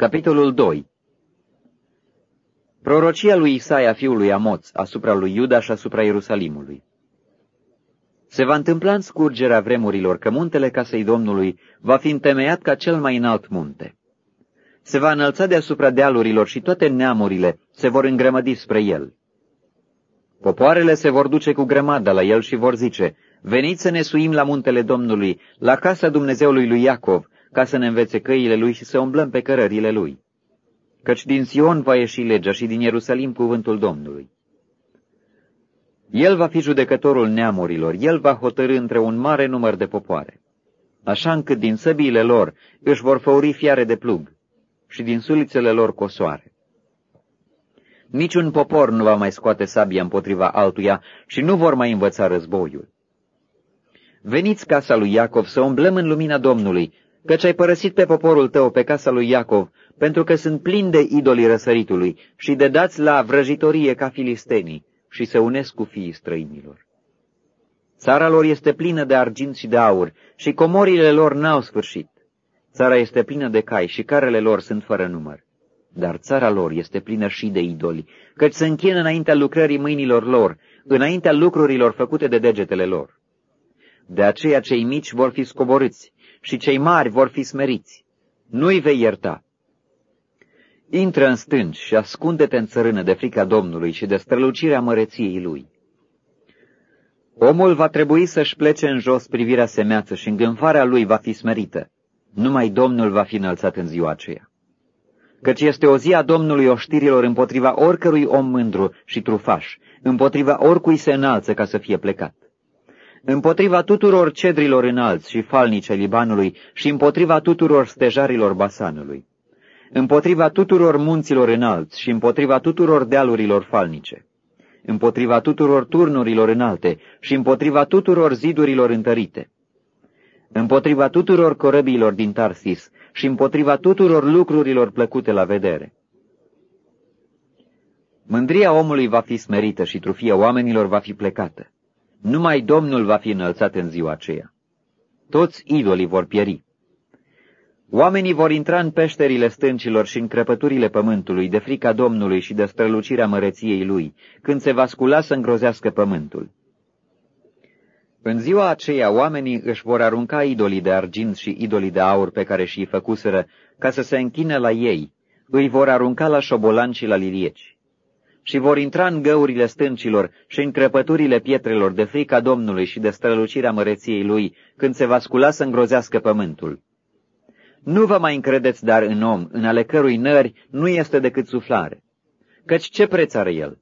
Capitolul 2 Prorocia lui Isaia fiului Amoț asupra lui Iuda și asupra Ierusalimului Se va întâmpla în scurgerea vremurilor că muntele casei Domnului va fi întemeiat ca cel mai înalt munte. Se va înălța deasupra dealurilor și toate neamurile se vor îngrămădi spre el. Popoarele se vor duce cu grămada la el și vor zice, Veniți să ne suim la muntele Domnului, la casa Dumnezeului lui Iacov, ca să ne învețe căile lui și să umblăm pe cărările lui. Căci din Sion va ieși legea și din Ierusalim cuvântul Domnului. El va fi judecătorul neamurilor, el va hotărâ între un mare număr de popoare, așa încât din săbiile lor își vor făuri fiare de plug și din sulițele lor cosoare. Niciun popor nu va mai scoate sabia împotriva altuia și nu vor mai învăța războiul. Veniți casa lui Iacov să umblăm în lumina Domnului, căci ai părăsit pe poporul tău, pe casa lui Iacov, pentru că sunt plini de idolii răsăritului și de dați la vrăjitorie ca filistenii și se unesc cu fiii străinilor. Țara lor este plină de argint și de aur și comorile lor n-au sfârșit. Țara este plină de cai și carele lor sunt fără număr. Dar țara lor este plină și de idoli, căci se închină înaintea lucrării mâinilor lor, înaintea lucrurilor făcute de degetele lor. De aceea cei mici vor fi scoborâți și cei mari vor fi smeriți. Nu-i vei ierta. Intră în stânci și ascunde-te în țărână de frica Domnului și de strălucirea măreției Lui. Omul va trebui să-și plece în jos privirea semeață și îngânfarea lui va fi smerită. Numai Domnul va fi înălțat în ziua aceea. Căci este o zi a Domnului oștirilor împotriva oricărui om mândru și trufaș, împotriva oricui se înalță ca să fie plecat împotriva tuturor cedrilor înalți și falnice Libanului și împotriva tuturor stejarilor Basanului, împotriva tuturor munților înalți și împotriva tuturor dealurilor falnice, împotriva tuturor turnurilor înalte și împotriva tuturor zidurilor întărite, împotriva tuturor corăbiilor din Tarsis și împotriva tuturor lucrurilor plăcute la vedere. Mândria omului va fi smerită și trufia oamenilor va fi plecată. Numai Domnul va fi înălțat în ziua aceea. Toți idolii vor pieri. Oamenii vor intra în peșterile stâncilor și în crăpăturile pământului, de frica Domnului și de strălucirea măreției Lui, când se va scula să îngrozească pământul. În ziua aceea, oamenii își vor arunca idolii de argint și idolii de aur pe care și-i făcuseră, ca să se închine la ei, îi vor arunca la șobolan și la lilieci și vor intra în găurile stâncilor și în crăpăturile pietrelor de frica Domnului și de strălucirea măreției Lui, când se va scula să îngrozească pământul. Nu vă mai încredeți dar în om, în ale cărui nări nu este decât suflare. Căci ce preț are el?